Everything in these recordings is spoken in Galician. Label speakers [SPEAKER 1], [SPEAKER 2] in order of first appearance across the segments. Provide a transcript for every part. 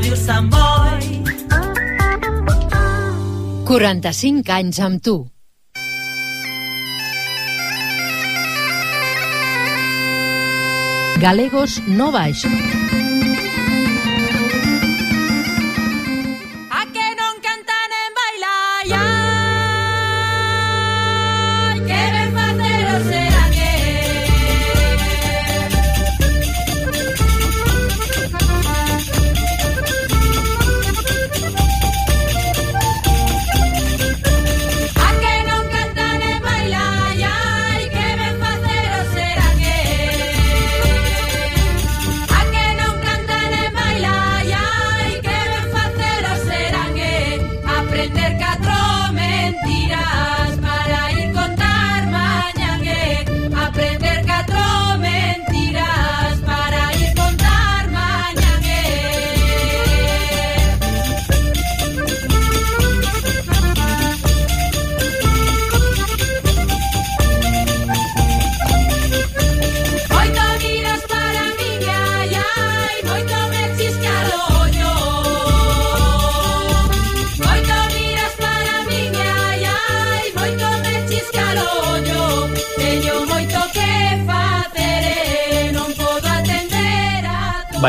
[SPEAKER 1] Ràdio Sant Boi.
[SPEAKER 2] 45 anys amb tu. Galegos no baix.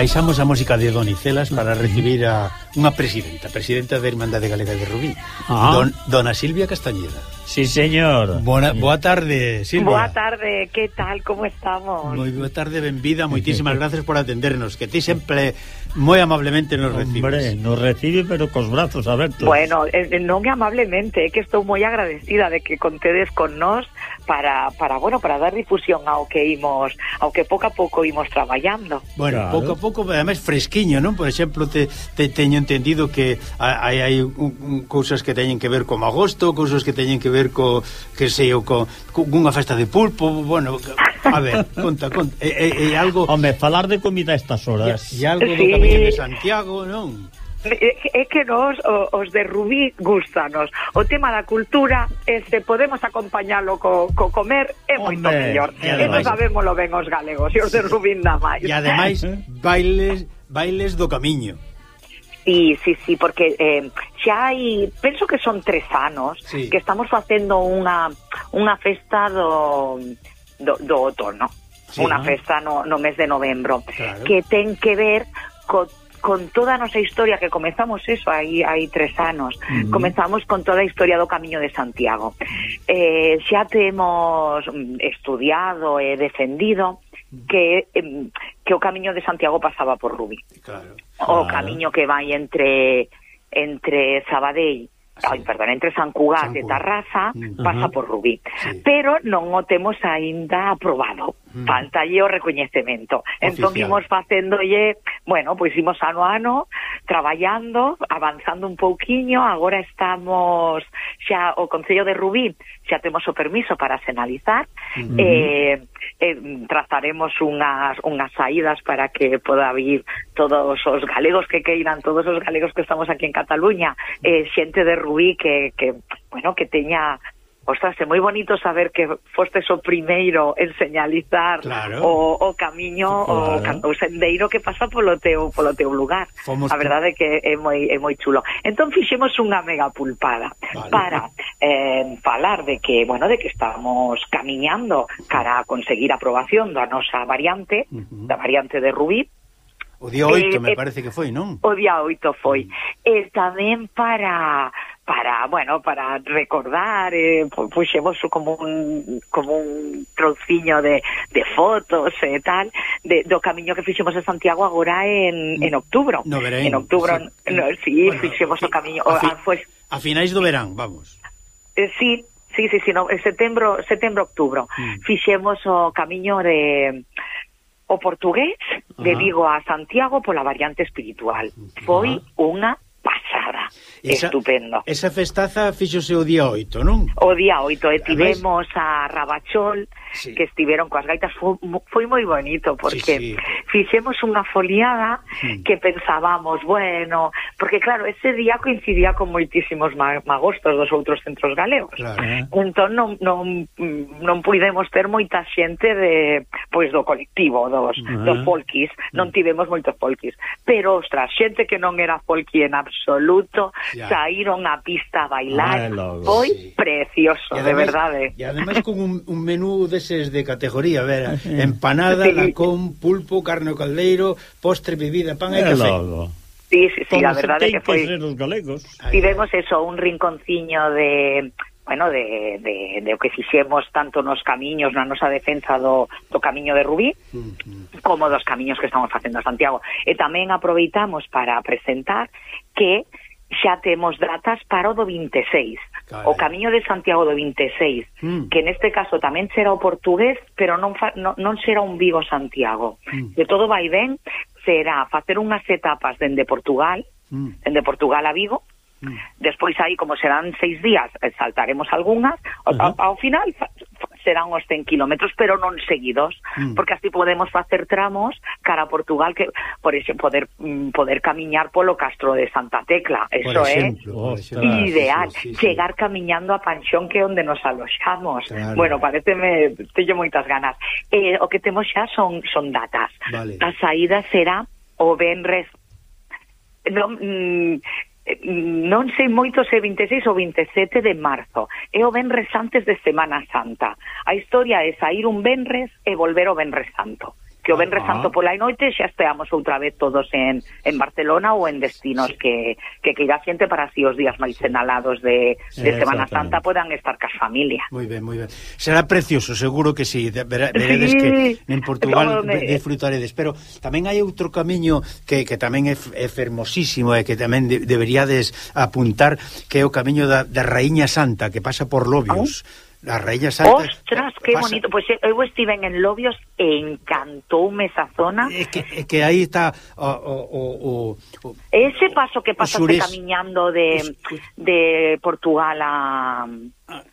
[SPEAKER 3] baixamos a música de Donicelas para recibir a unha presidenta, presidenta da Irmandade Galega de Rubí,
[SPEAKER 4] ah.
[SPEAKER 3] don, dona Silvia Castañeda.
[SPEAKER 4] Sí, señor.
[SPEAKER 3] Bona, boa tarde, Silvia.
[SPEAKER 5] Boa tarde, que tal, como estamos?
[SPEAKER 3] Moi boa tarde, benvida, moitísimas gracias por atendernos, que ti sempre moi amablemente nos
[SPEAKER 4] recibe.
[SPEAKER 3] Hombre,
[SPEAKER 4] nos recibe pero cos brazos abertos.
[SPEAKER 5] Bueno, eh, eh, non é amablemente, é que estou moi agradecida de que contedes con nós para, para bueno, para dar difusión ao que imos, ao que pouco a pouco imos traballando.
[SPEAKER 3] Bueno,
[SPEAKER 4] claro.
[SPEAKER 3] pouco a pouco, además fresquiño, non? Por exemplo, te, te teño entendido que hai hai un, un, cousas que teñen que ver con agosto, cousas que teñen que ver co que sei o co, co unha festa de pulpo, bueno, A ver, conta, conta. É, é, é algo...
[SPEAKER 4] Home, falar de comida a estas horas.
[SPEAKER 3] E algo
[SPEAKER 5] sí.
[SPEAKER 3] do camiño de Santiago, non?
[SPEAKER 5] É que nos, os de Rubí, gustanos. O tema da cultura, e se podemos acompañalo co, co comer, é moito
[SPEAKER 4] Hombre,
[SPEAKER 5] mellor.
[SPEAKER 3] E, ademais, e
[SPEAKER 5] sabémoslo ben os galegos, e os de Rubí nada máis.
[SPEAKER 3] E ademais, eh? bailes, bailes do camiño.
[SPEAKER 5] Sí, sí, sí, porque eh, xa hai, penso que son tres anos
[SPEAKER 3] sí.
[SPEAKER 5] que estamos facendo unha, unha festa do do, do outono
[SPEAKER 3] sí,
[SPEAKER 5] unha
[SPEAKER 3] no?
[SPEAKER 5] festa no, no mes de novembro
[SPEAKER 3] claro.
[SPEAKER 5] que ten que ver co con toda a nosa historia que comezamos eso aí hai tres anos. Uh -huh. Comezamos con toda a historia do Camiño de Santiago. Eh, xa temos estudiado e defendido que eh, que o Camiño de Santiago pasaba por Rubí.
[SPEAKER 3] Claro.
[SPEAKER 5] O
[SPEAKER 4] claro.
[SPEAKER 5] camiño que vai entre entre Sabadell
[SPEAKER 3] sí.
[SPEAKER 5] ai, perdón, entre San Cugat
[SPEAKER 3] San Cugat.
[SPEAKER 5] e Tarrasa,
[SPEAKER 3] uh
[SPEAKER 5] -huh.
[SPEAKER 4] pasa
[SPEAKER 5] por Rubí.
[SPEAKER 3] Sí.
[SPEAKER 5] Pero non o temos aínda aprobado
[SPEAKER 3] mm.
[SPEAKER 5] faltalle o recoñecemento. Entón
[SPEAKER 3] Oficial.
[SPEAKER 5] Entón, imos facéndolle, bueno, pois imos ano a ano, traballando, avanzando un pouquiño, agora estamos xa o Concello de Rubí, xa temos o permiso para senalizar,
[SPEAKER 3] mm -hmm.
[SPEAKER 5] eh, eh, trazaremos unhas, unhas saídas para que poda vir todos os galegos que queiran, todos os galegos que estamos aquí en Cataluña, eh, xente de Rubí que, que bueno, que teña Ostase, moi bonito saber que fostes o primeiro en señalizar
[SPEAKER 3] claro.
[SPEAKER 5] o, o camiño
[SPEAKER 4] claro.
[SPEAKER 5] o, o sendeiro que pasa polo teu polo teu lugar.
[SPEAKER 3] Fomos
[SPEAKER 5] a verdade é que é moi é moi chulo. Entón fixemos unha mega pulpada
[SPEAKER 3] vale.
[SPEAKER 5] para eh, falar de que, bueno, de que estamos camiñando cara a conseguir a aprobación da nosa variante,
[SPEAKER 3] uh -huh.
[SPEAKER 5] da variante de Rubí,
[SPEAKER 3] O día 8
[SPEAKER 5] eh,
[SPEAKER 3] me
[SPEAKER 5] eh,
[SPEAKER 3] parece que foi, non?
[SPEAKER 5] O día 8 foi. Mm. E tamén para para, bueno, para recordar, eh, puxemos como un como un trociño de, de fotos e eh, tal de, do camiño que fixemos a Santiago agora en, mm. en outubro.
[SPEAKER 3] No verán,
[SPEAKER 5] en outubro,
[SPEAKER 3] sí,
[SPEAKER 5] no, sí
[SPEAKER 3] bueno,
[SPEAKER 5] fixemos
[SPEAKER 3] fi,
[SPEAKER 5] o camiño
[SPEAKER 3] a, fi,
[SPEAKER 5] a, pues,
[SPEAKER 3] a finais do verán, vamos.
[SPEAKER 5] Eh, sí, sí, sí, sí, no, en setembro, setembro, outubro.
[SPEAKER 3] Mm.
[SPEAKER 5] Fixemos o camiño de o portugués de Vigo a Santiago pola variante espiritual. Foi unha
[SPEAKER 3] Esa,
[SPEAKER 5] Estupendo.
[SPEAKER 3] Esa festaza fíxose o día 8, non?
[SPEAKER 5] O día 8, e tivemos a Rabachol,
[SPEAKER 3] sí.
[SPEAKER 5] que estiveron coas gaitas, foi, foi moi bonito, porque
[SPEAKER 3] sí, sí.
[SPEAKER 5] fixemos unha foliada
[SPEAKER 3] mm.
[SPEAKER 5] que pensábamos, bueno, porque claro, ese día coincidía con moitísimos magostos dos outros centros galegos.
[SPEAKER 3] Claro,
[SPEAKER 4] eh?
[SPEAKER 5] Entón non, non, non puidemos ter moita xente de, pois, do colectivo, dos,
[SPEAKER 4] uh -huh.
[SPEAKER 5] dos folkis, non hmm. tivemos moitos folkis, pero, ostras, xente que non era folki en absoluto,
[SPEAKER 3] ya.
[SPEAKER 5] saíron á pista a bailar.
[SPEAKER 4] Ah, logo,
[SPEAKER 5] Foi
[SPEAKER 3] sí.
[SPEAKER 5] precioso, además, de verdade.
[SPEAKER 3] E eh. ademais con un, un menú deses de categoría, ver, empanada,
[SPEAKER 5] sí.
[SPEAKER 3] lacón, pulpo, carne caldeiro, postre, bebida, pan e
[SPEAKER 4] eh,
[SPEAKER 3] café.
[SPEAKER 4] Logo.
[SPEAKER 5] Sí, sí, sí,
[SPEAKER 4] Como
[SPEAKER 5] a verdade que foi.
[SPEAKER 4] Os galegos.
[SPEAKER 5] Tivemos eso, un rinconciño de bueno, de, de, de o que fixemos tanto nos camiños, na nosa defensa do, do camiño de Rubí,
[SPEAKER 3] mm -huh.
[SPEAKER 5] como dos camiños que estamos facendo a Santiago. E tamén aproveitamos para presentar que xa temos datas para o do 26,
[SPEAKER 3] Carai.
[SPEAKER 5] o Camiño de Santiago do 26,
[SPEAKER 3] mm.
[SPEAKER 5] que neste caso tamén será o portugués, pero non, fa, non, non será un Vigo Santiago.
[SPEAKER 3] Mm.
[SPEAKER 5] De todo vai ben, será facer unhas etapas dende Portugal,
[SPEAKER 3] mm.
[SPEAKER 5] dende Portugal a Vigo,
[SPEAKER 3] mm.
[SPEAKER 5] despois aí como serán seis días, eh, saltaremos algunhas, uh
[SPEAKER 4] -huh.
[SPEAKER 5] ao, ao final serán os 100 kilómetros, pero non seguidos,
[SPEAKER 3] mm.
[SPEAKER 5] porque así podemos facer tramos cara a Portugal que por ese poder mm, poder camiñar polo Castro de Santa Tecla, eso é
[SPEAKER 4] eh,
[SPEAKER 3] oh,
[SPEAKER 5] ideal,
[SPEAKER 3] sí, sí, sí.
[SPEAKER 5] chegar camiñando a Panxón que é onde nos aloxamos.
[SPEAKER 3] Claro.
[SPEAKER 5] Bueno, pareceme teño moitas ganas. Eh, o que temos xa son son datas.
[SPEAKER 3] Vale.
[SPEAKER 5] A saída será o Benres Non, mm, Eh, non sei moito se 26 ou 27 de marzo. É o Benres antes de Semana Santa. A historia é sair un Benres e volver o Benres Santo que o
[SPEAKER 3] Benre
[SPEAKER 5] Santo pola noite xa esteamos outra vez todos en, en Barcelona ou en destinos sí. que, que queira xente para así os días máis enalados de, de Semana Santa podan estar cas familia.
[SPEAKER 3] Moi ben, moi ben. Será precioso, seguro que sí. Ver, veredes
[SPEAKER 5] sí.
[SPEAKER 3] que en Portugal
[SPEAKER 5] no, me...
[SPEAKER 3] disfrutaredes, pero tamén hai outro camiño que, que tamén é, é fermosísimo e que tamén de, deberíades apuntar que é o camiño da, da Raíña Santa que pasa por Lobios. ¿Aún? Las Reña Santa.
[SPEAKER 5] Ostras, que
[SPEAKER 3] pasa.
[SPEAKER 5] bonito. Pois pues eh, eu estive en Lobios e encantoume esa zona.
[SPEAKER 3] É que, é que aí está o, o, o, o
[SPEAKER 5] Ese paso que pasaste
[SPEAKER 3] sures...
[SPEAKER 5] camiñando de, de Portugal a... Ah,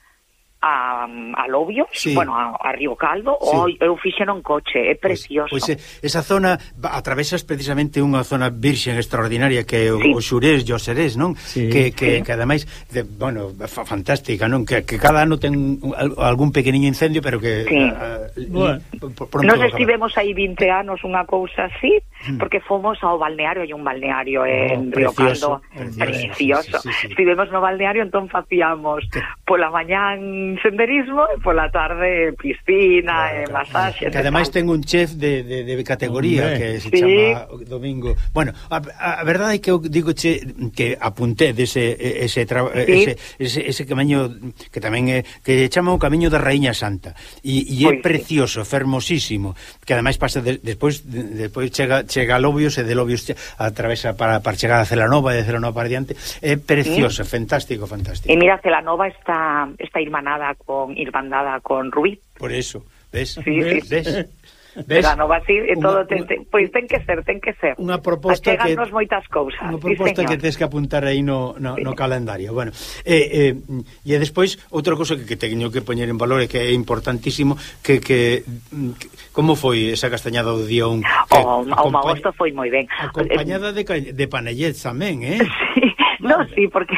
[SPEAKER 5] a, a Lobio,
[SPEAKER 3] sí.
[SPEAKER 5] bueno, a, a Río Caldo,
[SPEAKER 3] sí.
[SPEAKER 5] ou eu fixeno en coche, é pois, precioso.
[SPEAKER 3] Pois, pois esa zona, atravesas precisamente unha zona virxen extraordinaria que é o,
[SPEAKER 5] sí.
[SPEAKER 3] o Xurés e o Serés, non?
[SPEAKER 4] Sí.
[SPEAKER 3] Que, que,
[SPEAKER 5] sí.
[SPEAKER 3] que ademais, de, bueno, fantástica, non? Que, que cada ano ten algún pequeniño incendio, pero que...
[SPEAKER 5] Sí.
[SPEAKER 3] A,
[SPEAKER 4] bueno.
[SPEAKER 3] Eh, pronto
[SPEAKER 5] Nos estivemos aí 20 anos unha cousa así,
[SPEAKER 3] mm.
[SPEAKER 5] porque fomos ao balneario, hai un balneario en
[SPEAKER 3] oh,
[SPEAKER 5] Río
[SPEAKER 3] precioso,
[SPEAKER 5] Caldo,
[SPEAKER 3] precioso.
[SPEAKER 5] precioso.
[SPEAKER 3] Sí, sí, sí, sí.
[SPEAKER 5] Estivemos no balneario, entón facíamos pola mañán senderismo e pola tarde piscina
[SPEAKER 3] claro, e
[SPEAKER 5] masaxe.
[SPEAKER 3] Que ademais ten un chef de, de, de categoría
[SPEAKER 4] Hombre.
[SPEAKER 3] que se
[SPEAKER 5] sí.
[SPEAKER 3] chama Domingo. Bueno, a, a verdade é que eu digo che, que apunté dese ese, tra,
[SPEAKER 5] sí.
[SPEAKER 3] ese, ese, ese camiño que tamén é que chama o camiño da Raíña Santa e, e é
[SPEAKER 5] pois Oi,
[SPEAKER 3] precioso, sí. fermosísimo, que ademais pasa de, despois de, despois chega chega a Lobios e de Lobios che, atravesa para para chegar a Celanova e de Celanova para diante, é precioso, sí. fantástico, fantástico.
[SPEAKER 5] E mira Celanova está está irmanada hermandada con Irmandada con Rubí.
[SPEAKER 3] Por eso, ves,
[SPEAKER 5] sí, ves, sí.
[SPEAKER 3] ves. ¿Ves?
[SPEAKER 5] Verano vacío e todo ten, ten, pois ten que ser, ten que ser.
[SPEAKER 3] Unha proposta que
[SPEAKER 5] moitas cousas.
[SPEAKER 3] Unha proposta
[SPEAKER 5] sí,
[SPEAKER 3] que tes que apuntar aí no, no, sí. no calendario. Bueno, eh, eh, e despois outra cousa que, que teño que poñer en valor e que é importantísimo que, que, que como foi esa castañada do día 1?
[SPEAKER 5] O, o agosto foi moi ben.
[SPEAKER 3] Acompañada de, de panellets tamén, eh?
[SPEAKER 5] Sí.
[SPEAKER 3] Vale.
[SPEAKER 5] No, sí, porque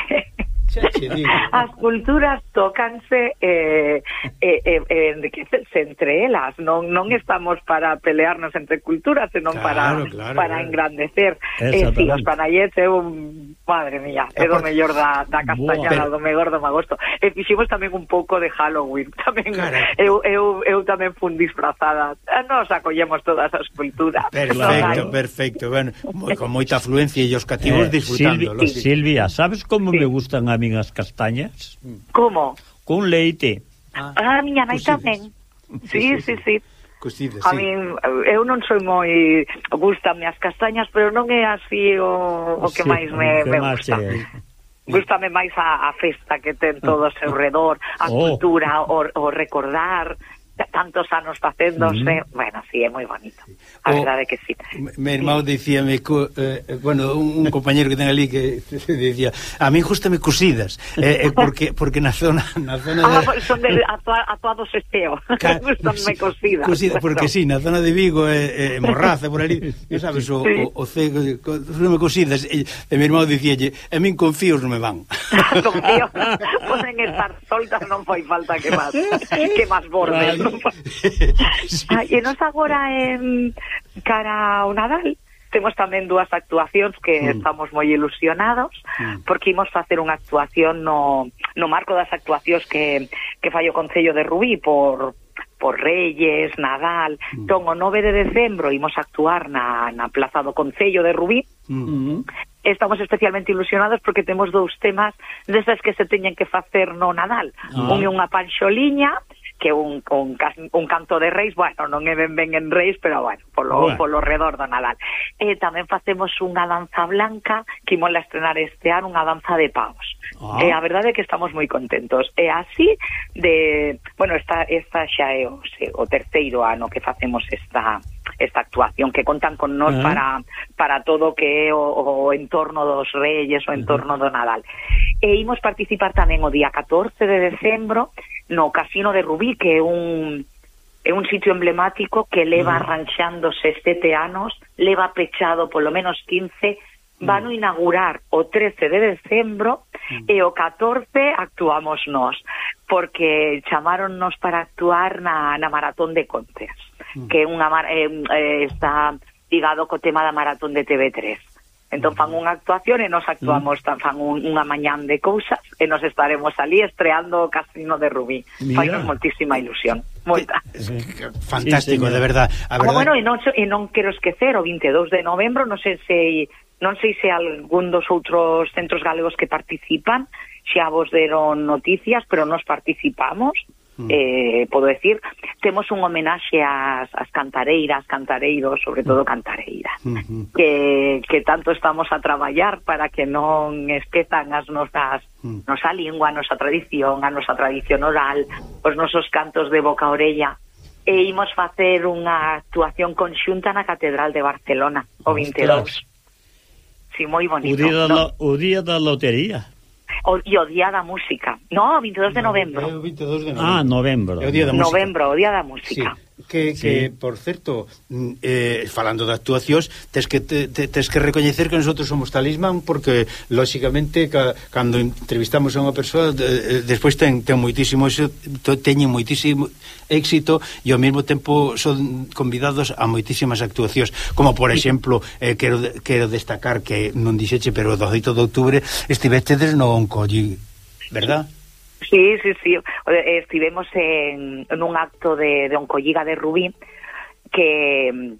[SPEAKER 3] Xa che digo.
[SPEAKER 5] As culturas tócanse e eh, eh, eh, eh enriquecense entre elas, non non estamos para pelearnos entre culturas, senón
[SPEAKER 3] claro,
[SPEAKER 5] para
[SPEAKER 3] claro,
[SPEAKER 5] para
[SPEAKER 3] claro.
[SPEAKER 5] engrandecer. Eh, si os panallets é un madre mía, é do mellor da, da castañada,
[SPEAKER 3] Boa, pero...
[SPEAKER 5] do mellor do magosto. Eh, e fixemos tamén un pouco de Halloween, tamén
[SPEAKER 3] Caraca.
[SPEAKER 5] eu, eu, eu tamén fun disfrazada. Eh, nos acollemos todas as culturas.
[SPEAKER 3] Perfecto, perfecto. Bueno, con moita afluencia e os cativos
[SPEAKER 4] eh,
[SPEAKER 3] disfrutando
[SPEAKER 4] Silvia. Silvia, sabes como
[SPEAKER 5] sí.
[SPEAKER 4] me gustan a tamén as castañas? Mm.
[SPEAKER 5] Como?
[SPEAKER 4] Con leite.
[SPEAKER 3] Ah,
[SPEAKER 5] ah miña nai tamén. Sí, sí, sí.
[SPEAKER 3] sí.
[SPEAKER 5] Cocidas,
[SPEAKER 3] sí.
[SPEAKER 5] Min eu non sou moi Gústame as castañas, pero non é así o, o que
[SPEAKER 4] sí,
[SPEAKER 5] máis me,
[SPEAKER 4] que
[SPEAKER 5] me
[SPEAKER 4] máis
[SPEAKER 5] gusta.
[SPEAKER 4] É.
[SPEAKER 5] Gústame máis a, a festa que ten todo ao seu redor, a
[SPEAKER 4] oh.
[SPEAKER 5] cultura, o, o recordar tantos anos facéndose,
[SPEAKER 3] uh -huh.
[SPEAKER 5] bueno, si sí, é moi bonito. A
[SPEAKER 3] o,
[SPEAKER 5] verdade que sí.
[SPEAKER 3] Me irmão dicíame, eh, bueno, un, un compañero que ten ali que dicía, a min gustame cosidas, eh, eh, porque porque na zona na zona de...
[SPEAKER 5] Ah, pues son de atuados esteo.
[SPEAKER 3] Ca...
[SPEAKER 5] Gustanme cosidas.
[SPEAKER 3] Cosidas, porque si, sí, na zona de Vigo eh, eh, Morraza por ali, non sabes o,
[SPEAKER 5] sí.
[SPEAKER 3] o, o cego, eh, me cosidas, e, e meu irmão dicíalle, a min confíos non me van.
[SPEAKER 5] Confío. poden estar soltas, non foi falta que máis que máis bordes, non ah, e nos agora en cara ao Nadal temos tamén dúas actuacións que
[SPEAKER 3] mm.
[SPEAKER 5] estamos moi ilusionados
[SPEAKER 3] mm.
[SPEAKER 5] porque imos facer unha actuación no, no marco das actuacións que, que fai o Concello de Rubí por, por Reyes, Nadal,
[SPEAKER 3] mm.
[SPEAKER 5] ton o 9 de decembro imos actuar na, na Plaza do Concello de Rubí.
[SPEAKER 3] Mm. Mm-hmm.
[SPEAKER 5] Estamos especialmente ilusionados porque temos dous temas desas que se teñen que facer no Nadal.
[SPEAKER 4] Ah.
[SPEAKER 5] Un é unha panxoliña que un, un, un canto de reis, bueno, non é ben ben en reis, pero bueno, polo,
[SPEAKER 4] bueno.
[SPEAKER 5] polo redor do Nadal. E tamén facemos unha danza blanca que imola estrenar este ano, unha danza de pavos.
[SPEAKER 4] Ah.
[SPEAKER 5] E a verdade é que estamos moi contentos. E así de, bueno, esta esta xa é o, o terceiro ano que facemos esta esta actuación, que contan con nós
[SPEAKER 4] uh -huh.
[SPEAKER 5] para, para todo que é o, o entorno dos Reyes, o entorno uh -huh. do Nadal. E imos participar tamén o día 14 de decembro no Casino de Rubí, que é un é un sitio emblemático que leva arranxándose sete anos, leva pechado polo menos 15 Vano inaugurar o 13 de decembro mm. e o 14 actuamos nós, porque chamaronnos para actuar na, na Maratón de Contes, mm. que é unha, eh, está ligado co tema da Maratón de TV3. Entón fan mm. unha actuación e nos actuamos, tan fan un, unha mañán de cousas e nos estaremos ali estreando o Casino de Rubí. Fai moltísima ilusión. Moita.
[SPEAKER 3] Eh, eh, fantástico,
[SPEAKER 4] sí, sí,
[SPEAKER 3] de verdad. A verdad...
[SPEAKER 5] Bueno, e non, e non quero esquecer, o 22 de novembro, non sei se Non sei se algún dos outros centros galegos que participan xa vos deron noticias, pero nos participamos,
[SPEAKER 3] mm.
[SPEAKER 5] eh, podo decir, temos un homenaxe ás, ás cantareiras, cantareiros, sobre todo mm. cantareiras,
[SPEAKER 3] mm -hmm.
[SPEAKER 5] que, que tanto estamos a traballar para que non esquezan as nosas
[SPEAKER 3] mm.
[SPEAKER 5] nosa lingua, a nosa tradición, a nosa tradición oral, os nosos cantos de boca a orella, e imos facer unha actuación conxunta na Catedral de Barcelona o 22. Ostras sí, moi bonito.
[SPEAKER 4] O día da,
[SPEAKER 5] no.
[SPEAKER 4] o día da lotería.
[SPEAKER 5] O, e o día da música. No, o 22 de novembro.
[SPEAKER 3] O 22 de novembro.
[SPEAKER 4] Ah, novembro.
[SPEAKER 3] É o día da música.
[SPEAKER 5] Novembro, o día da música.
[SPEAKER 3] Sí que,
[SPEAKER 4] sí.
[SPEAKER 3] que por certo, mm, eh, falando de actuacións, tes que, te, tes que recoñecer que nosotros somos talismán porque, lóxicamente, ca, cando entrevistamos a unha persoa, de, eh, despois ten, ten moitísimo teñen moitísimo éxito e ao mesmo tempo son convidados a moitísimas actuacións, como por exemplo, eh, quero, quero destacar que non dixeche, pero o 18 de outubro estivetedes no Oncolli, verdad?
[SPEAKER 5] Sí. Sí, sí, sí. Estivemos en, en un acto de, de Oncolliga de Rubí que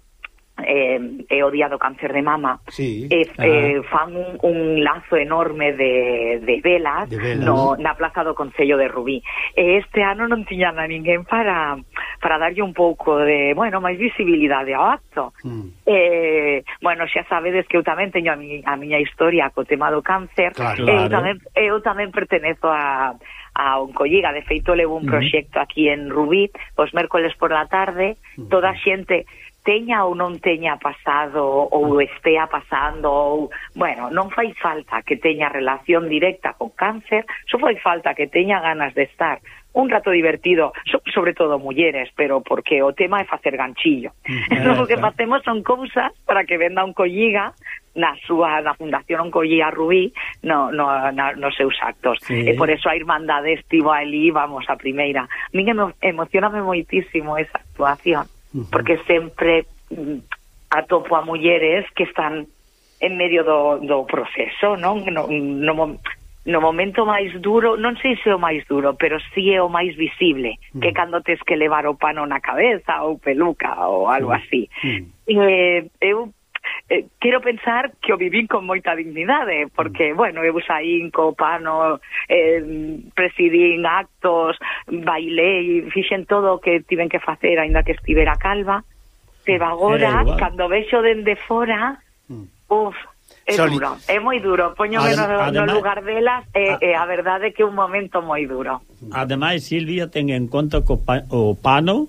[SPEAKER 5] eh, é o día do cáncer de mama
[SPEAKER 3] sí,
[SPEAKER 5] eh,
[SPEAKER 3] ah.
[SPEAKER 5] eh, fan un, un lazo enorme de, de velas,
[SPEAKER 3] de velas.
[SPEAKER 5] No, na plaza do Concello de Rubí e este ano non tiñan a ninguén para para darlle un pouco de, bueno, máis visibilidade ao acto
[SPEAKER 3] mm.
[SPEAKER 5] eh, bueno, xa sabedes que eu tamén teño a, mi, a miña historia co tema do cáncer
[SPEAKER 3] claro.
[SPEAKER 5] Eh,
[SPEAKER 4] eu,
[SPEAKER 5] tamén, eh, eu tamén pertenezo a a Oncolliga. De feito, levo un mm. proxecto aquí en Rubí, os mércoles por la tarde, mm. toda a xente teña ou non teña pasado ou estea pasando ou, bueno, non fai falta que teña relación directa con cáncer, só fai falta que teña ganas de estar un rato divertido, sobre todo mulleres, pero porque o tema é facer ganchillo. Eh, entón, o que facemos son cousas para que venda un colliga na súa na Fundación Oncollía Rubí no, no, na, nos seus actos.
[SPEAKER 4] Sí.
[SPEAKER 5] E por eso a Irmandade estivo ali, vamos, a primeira. A mí me emocioname moitísimo esa actuación porque sempre mm, atopo a mulleres que están en medio do, do proceso, non? No, no, no momento máis duro, non sei se é o máis duro, pero si sí é o máis visible,
[SPEAKER 3] uh -huh.
[SPEAKER 5] que cando tes que levar o pano na cabeza ou peluca ou algo así.
[SPEAKER 3] Uh -huh.
[SPEAKER 5] eh, eu eh, quero pensar que o vivín con moita dignidade, porque, mm. bueno, eu saín co pano, eh, presidín actos, bailei, fixen todo o que tiven que facer, aínda que estivera calva, pero mm.
[SPEAKER 4] agora, eh,
[SPEAKER 5] cando vexo dende fora,
[SPEAKER 3] mm.
[SPEAKER 5] uf, É
[SPEAKER 3] Soli.
[SPEAKER 5] duro, é moi duro. Poñome no,
[SPEAKER 4] ademais,
[SPEAKER 5] no lugar delas e,
[SPEAKER 4] a,
[SPEAKER 5] e a verdade é que é un momento moi duro.
[SPEAKER 4] Ademais, Silvia, ten en conta co pa, o pano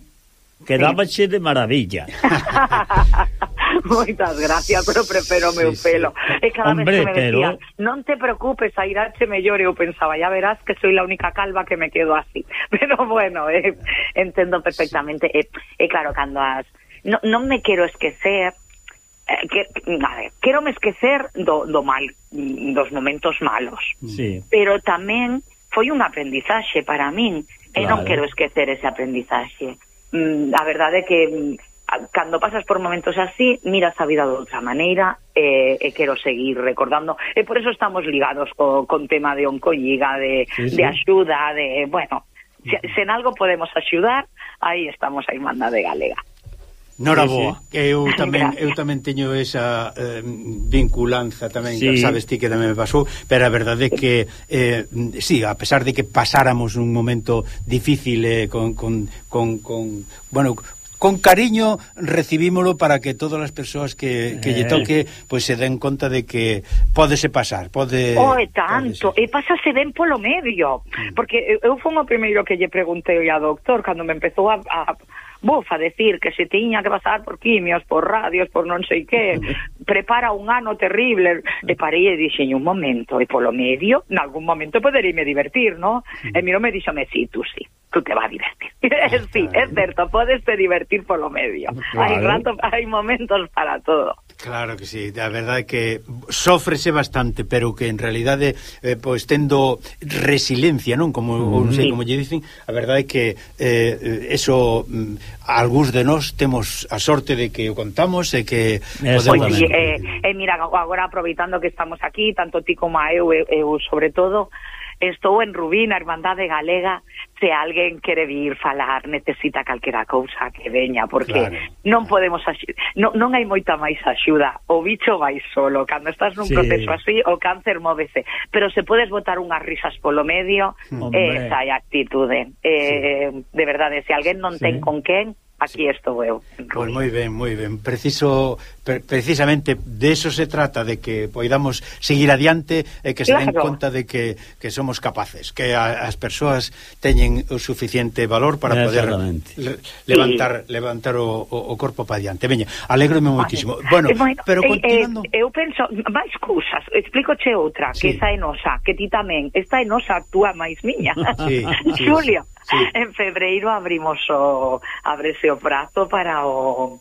[SPEAKER 4] que sí. de maravilla.
[SPEAKER 5] Moitas gracias, pero prefiro o meu
[SPEAKER 3] sí,
[SPEAKER 5] pelo. Sí. E cada
[SPEAKER 4] Hombre,
[SPEAKER 5] vez que me
[SPEAKER 4] pero...
[SPEAKER 5] decía, non te preocupes, a irache mellore, eu pensaba, ya verás que soy la única calva que me quedo así. Pero bueno, eh, entendo perfectamente. E, eh, eh, claro, cando as... No, non me quero esquecer eh, que, a ver, quero me esquecer do, do mal, dos momentos malos. Mm.
[SPEAKER 4] Sí.
[SPEAKER 5] Pero tamén foi un aprendizaxe para min, claro. e non quero esquecer ese aprendizaxe. Mm, a verdade é que mm, cando pasas por momentos así, miras a vida de outra maneira e, e quero seguir recordando. E por eso estamos ligados co, con tema de oncolliga, de,
[SPEAKER 4] sí, sí.
[SPEAKER 5] de axuda, de, bueno, se, se en algo podemos axudar, aí estamos a Irmandade Galega.
[SPEAKER 3] Nora boa, que eu tamén
[SPEAKER 5] Gracias.
[SPEAKER 3] eu tamén teño esa eh, vinculanza tamén,
[SPEAKER 4] sí.
[SPEAKER 3] sabes ti que tamén me pasou, pero a verdade é que eh, sí, a pesar de que pasáramos un momento difícil eh, con, con, con, con bueno, con cariño recibímolo para que todas as persoas que, que
[SPEAKER 4] eh.
[SPEAKER 3] lle toque pois pues, se den conta de que pódese pasar, pode...
[SPEAKER 5] Oh, e tanto,
[SPEAKER 3] podese.
[SPEAKER 5] e pasase ben polo medio, mm. porque eu fui o primeiro que lle preguntei ao doctor cando me empezou a, a bufa decir que se tiña que pasar por quimios, por radios, por non sei que, prepara un ano terrible, e parei e dixen un momento, e polo medio, en algún momento poderíme divertir, no? E miro me dixome, sí, tú sí tú te vas a divertir. sí, ah, es certo, podes te divertir por lo medio.
[SPEAKER 4] Claro.
[SPEAKER 5] Rato, hai momentos para todo.
[SPEAKER 3] Claro que sí, a verdade é que sofrese bastante, pero que en realidade eh, pois tendo resiliencia, non, como mm. non sei como lle dicen, a verdade é que eh, eso mm, algúns de nós temos a sorte de que o contamos e que
[SPEAKER 4] podemos
[SPEAKER 5] pois, sí, eh, eh, mira, agora aproveitando que estamos aquí, tanto ti como a eu, eu, eu sobre todo, Estou en Rubín, a Irmandade Galega, se alguén quere vir falar, necesita calquera cousa que veña, porque
[SPEAKER 3] claro.
[SPEAKER 5] non podemos non, non hai moita máis axuda, o bicho vai solo, cando estás nun
[SPEAKER 4] sí.
[SPEAKER 5] proceso así, o cáncer móvese, pero se podes botar unhas risas polo medio, mm.
[SPEAKER 4] eh, Hombre.
[SPEAKER 5] esa é a actitude. Eh, sí. De verdade, se alguén non
[SPEAKER 4] sí.
[SPEAKER 5] ten con quen, aquí estou eu.
[SPEAKER 3] Pois moi ben, moi ben. Preciso pre precisamente de eso se trata de que poidamos seguir adiante e que se
[SPEAKER 5] claro.
[SPEAKER 3] den conta de que, que somos capaces, que a, as persoas teñen o suficiente valor para poder le, levantar sí. levantar o, o, o corpo para adiante. Veña, alégrome moitísimo. Vale. Bueno,
[SPEAKER 5] eh, bueno,
[SPEAKER 3] pero
[SPEAKER 5] eh,
[SPEAKER 3] continuando
[SPEAKER 5] eh, Eu penso máis cousas, explícoche outra,
[SPEAKER 3] sí.
[SPEAKER 5] que esa é nosa, que ti tamén, esta é nosa, actúa máis miña.
[SPEAKER 3] Sí, sí.
[SPEAKER 5] Xulia,
[SPEAKER 3] sí.
[SPEAKER 5] en febreiro abrimos o abrese o prazo para o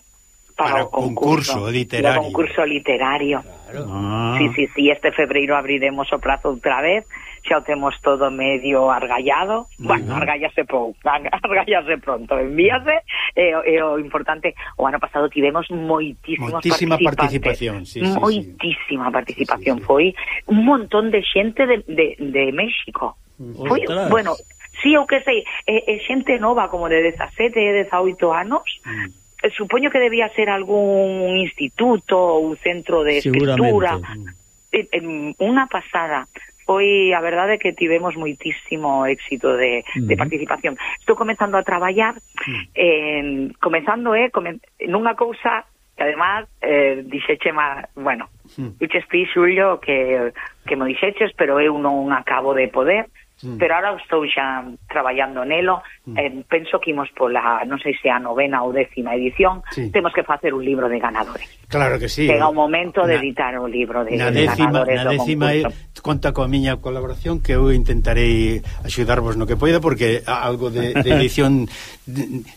[SPEAKER 3] para,
[SPEAKER 5] para
[SPEAKER 3] o concurso, concurso literario.
[SPEAKER 5] O concurso literario.
[SPEAKER 3] Claro.
[SPEAKER 4] Ah.
[SPEAKER 5] Sí, sí, sí, este febreiro abriremos o prazo outra vez. Xa o temos todo medio argallado. Bueno, argallase pouco, argallase pronto, envíase. E, e o importante, o ano pasado tivemos moitísimos
[SPEAKER 3] Moitísima participación, sí, sí,
[SPEAKER 5] moitísima sí. participación.
[SPEAKER 3] Sí, sí.
[SPEAKER 5] Foi un montón de xente de, de, de México. Foi, bueno, Si, sí, eu que sei, é, eh, é eh, xente nova como de 17 e 18 anos,
[SPEAKER 3] mm
[SPEAKER 5] eh, supoño que debía ser algún instituto ou centro de escritura. Mm. Unha pasada. Foi, a verdade, que tivemos moitísimo éxito de, uh -huh. de
[SPEAKER 4] mm.
[SPEAKER 5] participación. Estou comenzando a traballar, uh -huh. Mm. eh, comenzando, eh, comen nunha cousa que, además, eh, dixeche, má, bueno,
[SPEAKER 3] uh
[SPEAKER 5] -huh. dixeche, Xulio, que, que mo dixeches, pero eu non acabo de poder, uh
[SPEAKER 3] Mm.
[SPEAKER 5] Pero ahora estou xa traballando nelo, mm. eh, penso que imos pola, non sei se a novena ou décima edición,
[SPEAKER 3] sí.
[SPEAKER 5] temos que facer un libro de ganadores.
[SPEAKER 3] Claro que sí.
[SPEAKER 5] Chega o momento de editar o libro de
[SPEAKER 3] Na décima, na décima é, conta coa miña colaboración que eu intentarei axudarvos no que poida porque algo de, de edición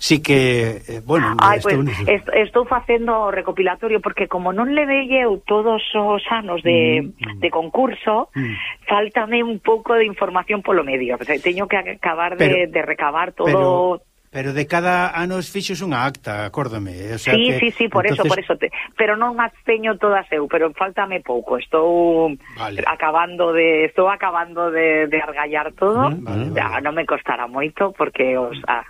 [SPEAKER 3] sí que, eh, bueno,
[SPEAKER 5] Ai,
[SPEAKER 3] estou, pues, niso.
[SPEAKER 5] est estou facendo recopilatorio porque como non levei eu todos os anos de,
[SPEAKER 3] mm, mm.
[SPEAKER 5] de concurso,
[SPEAKER 3] mm.
[SPEAKER 5] faltame un pouco de información polo medio, o sea, teño que acabar de,
[SPEAKER 3] pero,
[SPEAKER 5] de recabar todo
[SPEAKER 3] pero Pero de cada ano fixos unha acta, acórdame. Eh, o sea
[SPEAKER 5] sí,
[SPEAKER 3] que,
[SPEAKER 5] sí, sí, por entonces... eso, por eso. Te... Pero non as teño todas eu, pero faltame pouco. Estou
[SPEAKER 3] vale.
[SPEAKER 5] acabando de estou acabando de, de argallar todo.
[SPEAKER 3] Vale,
[SPEAKER 5] vale.
[SPEAKER 3] vale.
[SPEAKER 5] Non me costará moito porque os a,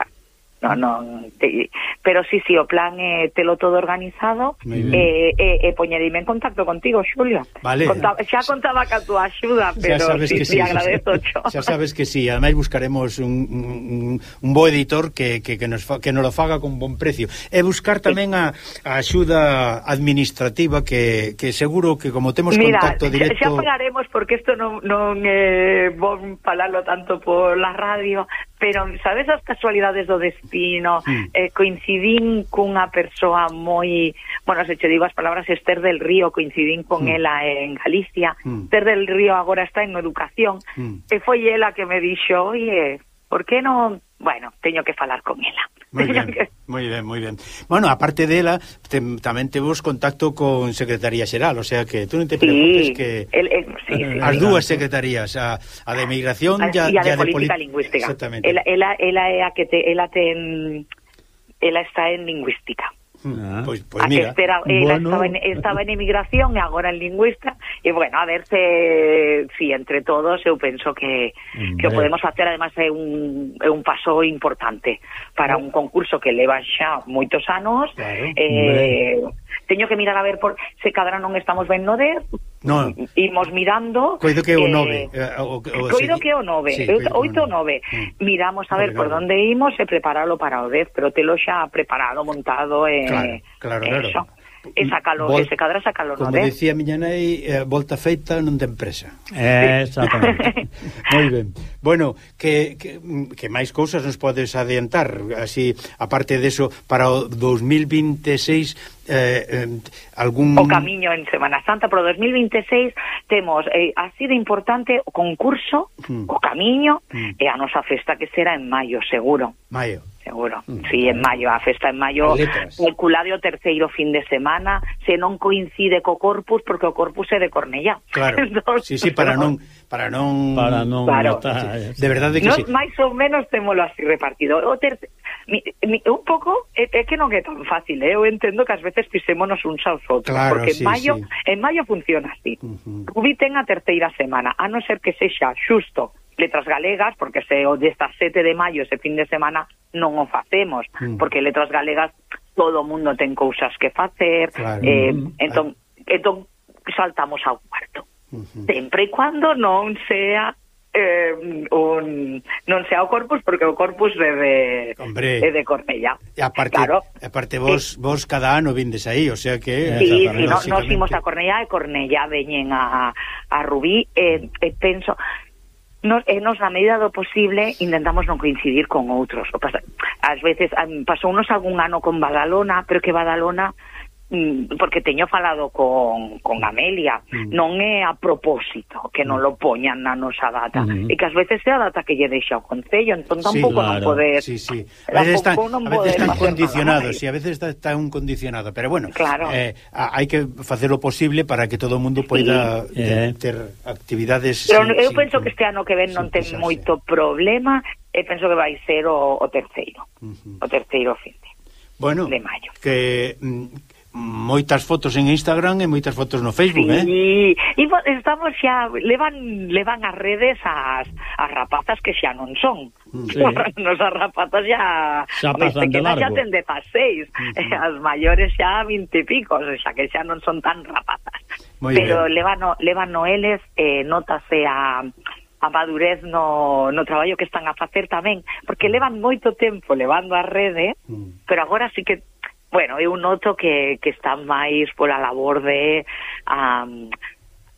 [SPEAKER 5] non, non te, pero sí, sí, o plan é eh, telo todo organizado e eh, eh, eh poñerime en contacto contigo, Xulio
[SPEAKER 3] vale.
[SPEAKER 5] contaba, xa contaba ca túa axuda pero
[SPEAKER 3] xa sabes
[SPEAKER 5] sí,
[SPEAKER 3] que
[SPEAKER 5] sí,
[SPEAKER 3] sí,
[SPEAKER 5] agradezo
[SPEAKER 3] xa, xa sabes que sí, ademais buscaremos un, un, un bo editor que, que, que, nos fa, que nos lo faga con bon precio. E buscar tamén a, a axuda administrativa que, que seguro que como temos
[SPEAKER 5] Mira,
[SPEAKER 3] contacto directo
[SPEAKER 5] xa, xa falaremos porque isto non, non eh, bon falarlo tanto por la radio pero sabes as casualidades do destino
[SPEAKER 3] sí.
[SPEAKER 5] eh, coincidín cunha persoa moi bueno, se che digo as palabras Esther del Río coincidín con
[SPEAKER 3] sí.
[SPEAKER 5] ela en Galicia
[SPEAKER 3] mm.
[SPEAKER 5] Esther del Río agora está en educación
[SPEAKER 3] mm.
[SPEAKER 5] e foi ela que me dixo oye, por que non bueno, teño que falar con ela
[SPEAKER 3] Moi ben, moi ben, moi ben. Bueno, aparte dela, te, tamén temos contacto con Secretaría Xeral, o sea que tú non te preocupes
[SPEAKER 5] sí,
[SPEAKER 3] que
[SPEAKER 5] el, el, sí, sí,
[SPEAKER 3] as dúas secretarías, a, a de Migración e ah,
[SPEAKER 5] a, a,
[SPEAKER 3] a
[SPEAKER 5] de,
[SPEAKER 3] de
[SPEAKER 5] Política Lingüística.
[SPEAKER 3] Exactamente.
[SPEAKER 5] Ela, ela, ela é a que te, ela ten ela está en Lingüística.
[SPEAKER 4] Ah.
[SPEAKER 3] Pois, pois ah,
[SPEAKER 5] a
[SPEAKER 3] mira.
[SPEAKER 5] Espera, eh, ela
[SPEAKER 4] bueno.
[SPEAKER 5] estaba, en, estaba en emigración e agora en lingüista e bueno, a ver se si entre todos eu penso que Hombre. que o podemos facer además é un, é un paso importante para un concurso que leva xa moitos anos
[SPEAKER 3] claro.
[SPEAKER 5] eh, teño que mirar a ver por se cadra non estamos ben no de
[SPEAKER 3] no.
[SPEAKER 5] imos mirando
[SPEAKER 3] Coido que é o
[SPEAKER 5] eh,
[SPEAKER 3] 9 eh, o, o,
[SPEAKER 5] Coido que é o 9
[SPEAKER 3] sí,
[SPEAKER 5] 8 ou 9
[SPEAKER 3] mm.
[SPEAKER 5] miramos a ver
[SPEAKER 3] claro,
[SPEAKER 5] por
[SPEAKER 3] claro.
[SPEAKER 5] onde imos e preparalo para o 10 pero telo xa preparado, montado e,
[SPEAKER 3] claro, claro, claro.
[SPEAKER 5] Eso e sacalo,
[SPEAKER 3] Vol...
[SPEAKER 5] e se cadra sacalo
[SPEAKER 3] Como
[SPEAKER 5] non,
[SPEAKER 3] dicía miña nai, eh, volta feita non ten presa.
[SPEAKER 4] Eh, exactamente.
[SPEAKER 3] Moi ben. Bueno, que, que, que máis cousas nos podes adiantar, así, aparte deso, para o 2026 eh, eh, algún...
[SPEAKER 5] O camiño en Semana Santa pro 2026 temos eh, así de importante o concurso,
[SPEAKER 3] mm.
[SPEAKER 5] o camiño
[SPEAKER 3] mm.
[SPEAKER 5] e a nosa festa que será en maio, seguro.
[SPEAKER 3] Maio
[SPEAKER 5] seguro.
[SPEAKER 3] Mm.
[SPEAKER 5] Si sí, en maio, a festa en maio calculade o terceiro fin de semana, se non coincide co Corpus, porque o Corpus é de Cornellá.
[SPEAKER 3] Claro,
[SPEAKER 5] entón,
[SPEAKER 3] sí, sí, para non... Para non...
[SPEAKER 4] Para non
[SPEAKER 5] claro.
[SPEAKER 4] Notar, sí.
[SPEAKER 3] Eh, de verdade que
[SPEAKER 5] no,
[SPEAKER 3] sí.
[SPEAKER 5] Máis ou menos temolo así repartido. O ter... Mi, mi, un pouco, é, é que non é tan fácil, eh? eu entendo que ás veces pisémonos uns aos outros,
[SPEAKER 3] claro,
[SPEAKER 5] porque
[SPEAKER 3] sí,
[SPEAKER 5] en maio,
[SPEAKER 3] sí.
[SPEAKER 5] en maio funciona así.
[SPEAKER 3] Uh -huh.
[SPEAKER 5] Rubí ten a terceira semana, a non ser que sexa xusto Letras Galegas, porque se o desta 7 de maio ese fin de semana non o facemos,
[SPEAKER 3] mm.
[SPEAKER 5] porque Letras Galegas todo o mundo ten cousas que facer,
[SPEAKER 3] claro.
[SPEAKER 5] eh,
[SPEAKER 3] mm.
[SPEAKER 5] entón, entón saltamos ao cuarto.
[SPEAKER 3] Uh.
[SPEAKER 5] Sempre e quando non sea eh, un, non sea o corpus porque o corpus é de
[SPEAKER 3] Hombre,
[SPEAKER 5] é de Cornella.
[SPEAKER 3] E aparte,
[SPEAKER 5] claro,
[SPEAKER 3] aparte vos, vos cada ano vindes aí, o sea que
[SPEAKER 5] Sí,
[SPEAKER 4] si
[SPEAKER 5] no, nos imos a Cornella e Cornella veñen a, a Rubí e, e penso nos, e nos na medida do posible intentamos non coincidir con outros. O pasa, ás veces mm, pasounos algún ano con Badalona, pero que Badalona Mm, porque teño falado con, con Amelia,
[SPEAKER 3] mm.
[SPEAKER 5] non é a propósito que non lo poñan na nosa data,
[SPEAKER 4] mm
[SPEAKER 5] e que ás veces é a data que lle deixa o Concello, entón tampouco sí,
[SPEAKER 4] claro.
[SPEAKER 5] non poder...
[SPEAKER 3] Sí, sí. A veces están, a veces están condicionados, sí, a veces está, está un condicionado, pero bueno,
[SPEAKER 5] claro.
[SPEAKER 3] eh, hai que facer o posible para que todo o mundo poida
[SPEAKER 4] sí.
[SPEAKER 3] Eh,
[SPEAKER 4] eh,
[SPEAKER 3] ter actividades...
[SPEAKER 5] Pero
[SPEAKER 3] sin,
[SPEAKER 5] eu
[SPEAKER 3] sin,
[SPEAKER 5] penso que este ano que ven non ten
[SPEAKER 3] pisarse.
[SPEAKER 5] moito problema, e penso que vai ser o, o terceiro,
[SPEAKER 3] uh -huh.
[SPEAKER 5] o terceiro fin de,
[SPEAKER 3] bueno,
[SPEAKER 5] de maio.
[SPEAKER 3] Que... Mm, moitas fotos en Instagram e moitas fotos no Facebook, eh?
[SPEAKER 5] sí, eh? E estamos xa levan levan as redes as, as rapazas que xa non son.
[SPEAKER 4] Mm, sí.
[SPEAKER 5] Nos as rapazas xa
[SPEAKER 4] xa pasan de
[SPEAKER 5] largo. Xa ten 16, mm, uh mm. as maiores xa 20 e pico, xa que xa non son tan rapazas.
[SPEAKER 3] Muy
[SPEAKER 5] Pero bien. levano levano eles eh notase a a madurez no, no traballo que están a facer tamén, porque levan moito tempo levando a rede,
[SPEAKER 3] mm.
[SPEAKER 5] pero agora sí que bueno, eu noto que, que están máis pola labor de... Um,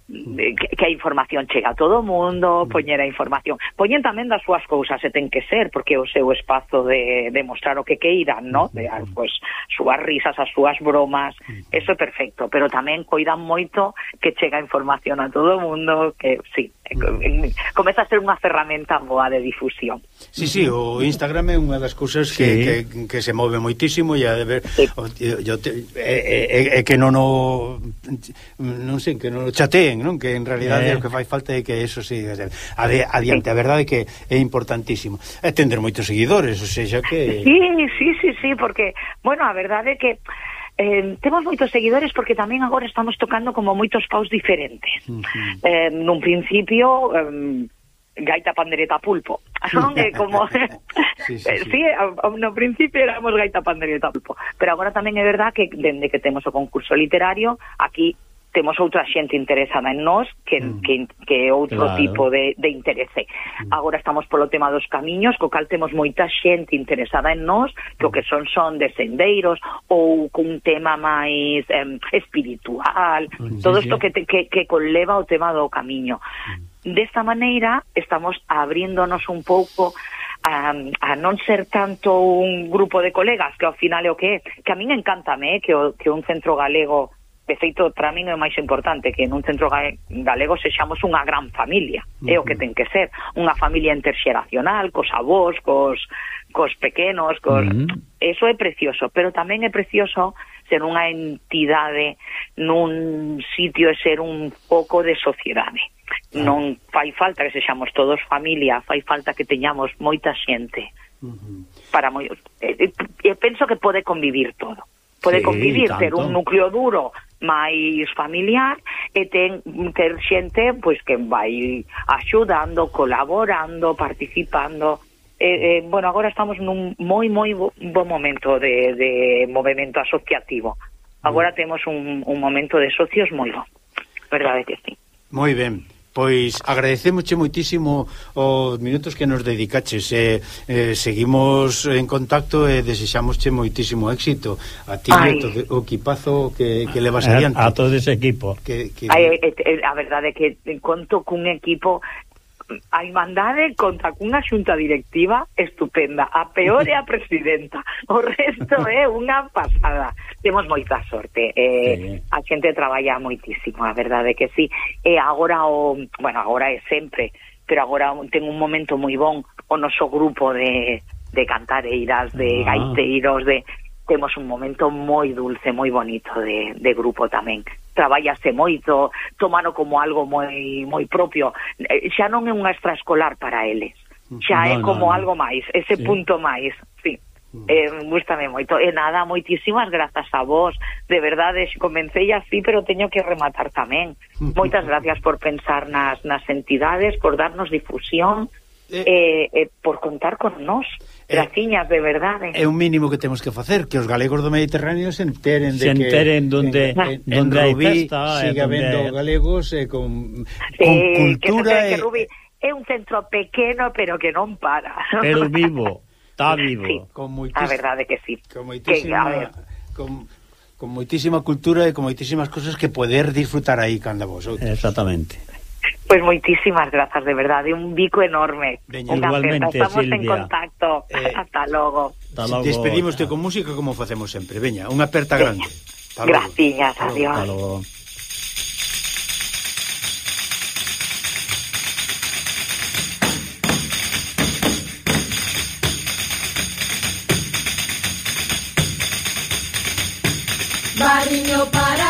[SPEAKER 5] que, que a información chega a todo o mundo, mm. poñer a información. Poñen tamén das súas cousas, se ten que ser, porque é o seu espazo de, de mostrar o que queiran, no? Mm. De, pues, súas risas, as súas bromas, mm. eso é perfecto, pero tamén coidan moito que chega a información a todo o mundo, que sí, Mm. comeza a ser unha ferramenta boa de difusión.
[SPEAKER 3] Sí, sí, o Instagram é unha das cousas que,
[SPEAKER 4] sí.
[SPEAKER 3] que, que se move moitísimo e a de ver
[SPEAKER 5] sí.
[SPEAKER 3] o, yo te, é, é, é que non o non sei, que non o chateen, non? Que en realidade
[SPEAKER 4] eh.
[SPEAKER 3] o que fai falta é que eso sí, adi, adiante, sí. a verdade é que é importantísimo. É tender moitos seguidores, ou sea, que
[SPEAKER 5] Sí, sí, sí, sí, porque bueno, a verdade é que eh, temos moitos seguidores porque tamén agora estamos tocando como moitos paus diferentes.
[SPEAKER 3] Uh -huh.
[SPEAKER 5] eh, nun principio, eh, gaita pandereta pulpo. Son que como...
[SPEAKER 3] sí, sí, sí.
[SPEAKER 5] Eh, sí, no principio éramos gaita pandereta pulpo. Pero agora tamén é verdad que dende que temos o concurso literario, aquí temos outra xente interesada en nós que,
[SPEAKER 3] mm.
[SPEAKER 5] que, que outro
[SPEAKER 4] claro.
[SPEAKER 5] tipo de, de interese. Mm. Agora estamos polo tema dos camiños, co cal temos moita xente interesada en nós, que o que mm. son son de sendeiros ou cun tema máis eh, espiritual,
[SPEAKER 4] mm,
[SPEAKER 5] todo isto sí, que, que, que conleva o tema do camiño. Mm. Desta maneira estamos abríndonos un pouco a, a non ser tanto un grupo de colegas, que ao final é o que é, que a min encantame eh, que, o, que un centro galego De feito, para mí non é máis importante que nun centro galego sexamos unha gran familia, é o que ten que ser, unha familia interxeracional, cos avós, cos, cos pequenos, cos...
[SPEAKER 4] Uh -huh.
[SPEAKER 5] Eso é precioso, pero tamén é precioso ser unha entidade nun sitio e ser un pouco de sociedade. Non fai falta que sexamos todos familia, fai falta que teñamos moita xente. Para moi, eu penso que pode convivir todo. Pode
[SPEAKER 4] sí,
[SPEAKER 5] convivir,
[SPEAKER 4] tanto.
[SPEAKER 5] ser un núcleo duro, máis familiar e ten ter xente pois que vai axudando, colaborando, participando. Eh, eh, bueno, agora estamos nun moi moi bo, bo momento de, de movimento asociativo. Agora mm. temos un, un momento de socios moi bo. Verdade que sí.
[SPEAKER 3] Moi ben. Pois agradecémoche moitísimo os minutos que nos dedicaches eh, eh, Seguimos en contacto e eh, desexamosche moitísimo éxito. A ti
[SPEAKER 5] Ai.
[SPEAKER 3] todo o equipazo que, que levas
[SPEAKER 4] eh,
[SPEAKER 3] adiante.
[SPEAKER 4] A, a todo ese equipo.
[SPEAKER 3] Que, que...
[SPEAKER 5] Ai, eh, eh, A verdade é que conto cun equipo a Irmandade conta cunha xunta directiva estupenda, a peor é a presidenta, o resto é unha pasada. Temos moita sorte, eh,
[SPEAKER 4] sí.
[SPEAKER 5] a xente traballa moitísimo, a verdade que sí. E agora, o, bueno, agora é sempre, pero agora ten un momento moi bon o noso grupo de, de cantareiras, de
[SPEAKER 4] ah.
[SPEAKER 5] gaiteiros, de temos un momento moi dulce, moi bonito de, de grupo tamén traballase moito, tomano como algo moi moi propio. Eh, xa non é unha extraescolar para eles. Mm. Xa
[SPEAKER 4] no,
[SPEAKER 5] é como
[SPEAKER 4] no, no.
[SPEAKER 5] algo máis, ese
[SPEAKER 4] sí.
[SPEAKER 5] punto máis, sí. Mm. Eh, gustame moito. E nada, moitísimas grazas a vos. De verdade, comecei así, pero teño que rematar tamén. Moitas gracias por pensar nas, nas entidades, por darnos difusión,
[SPEAKER 3] eh,
[SPEAKER 5] eh, eh, por contar con nós
[SPEAKER 3] eh,
[SPEAKER 5] graciñas de verdade eh.
[SPEAKER 3] é un mínimo que temos que facer que os galegos do Mediterráneo se enteren de
[SPEAKER 4] se enteren que, donde,
[SPEAKER 3] en, en,
[SPEAKER 4] donde en
[SPEAKER 3] Rubí
[SPEAKER 4] testa, sigue
[SPEAKER 3] habendo
[SPEAKER 4] donde...
[SPEAKER 3] galegos eh, con, con
[SPEAKER 5] eh,
[SPEAKER 3] cultura
[SPEAKER 5] que,
[SPEAKER 3] e...
[SPEAKER 5] que Rubí é un centro pequeno pero que non para.
[SPEAKER 4] Pero vivo, está vivo.
[SPEAKER 5] Sí,
[SPEAKER 3] con moitis...
[SPEAKER 5] a verdade que sí.
[SPEAKER 3] con moitísima,
[SPEAKER 5] que,
[SPEAKER 3] con, con moitísima cultura e con moitísimas cosas que poder disfrutar aí cando vos outros
[SPEAKER 4] exactamente.
[SPEAKER 5] Pois moitísimas grazas, de verdade, un bico enorme.
[SPEAKER 3] Veña.
[SPEAKER 4] Igualmente.
[SPEAKER 5] Estamos en
[SPEAKER 4] Silvia.
[SPEAKER 5] contacto.
[SPEAKER 3] Eh,
[SPEAKER 5] Hasta logo.
[SPEAKER 4] Hasta logo.
[SPEAKER 3] Despedimoste con música como facemos sempre. Veña, unha aperta grande. Hasta logo.
[SPEAKER 5] Graciñas, adiós.
[SPEAKER 4] Hasta logo.
[SPEAKER 1] Barriño para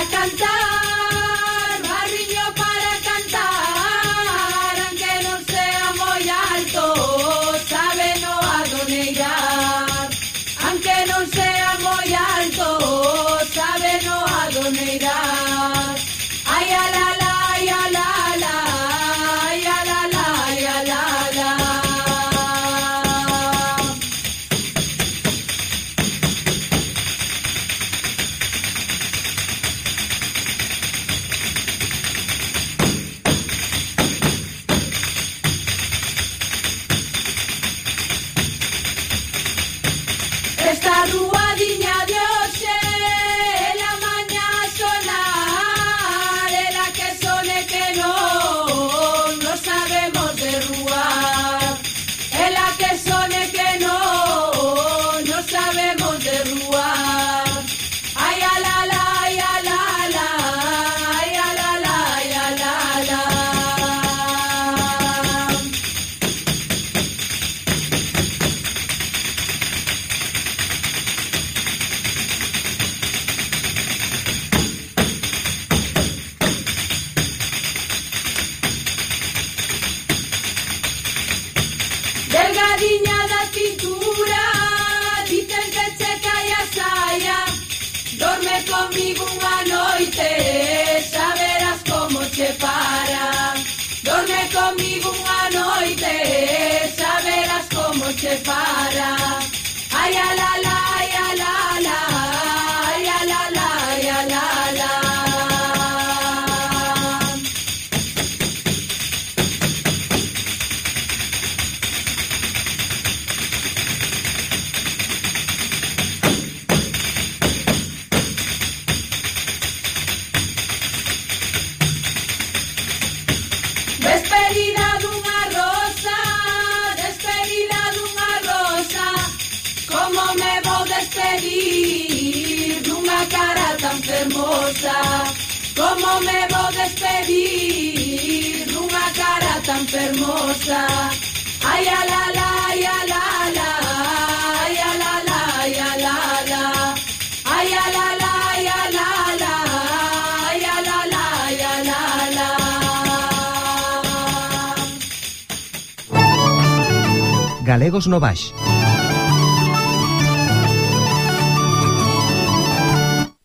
[SPEAKER 6] no Baix.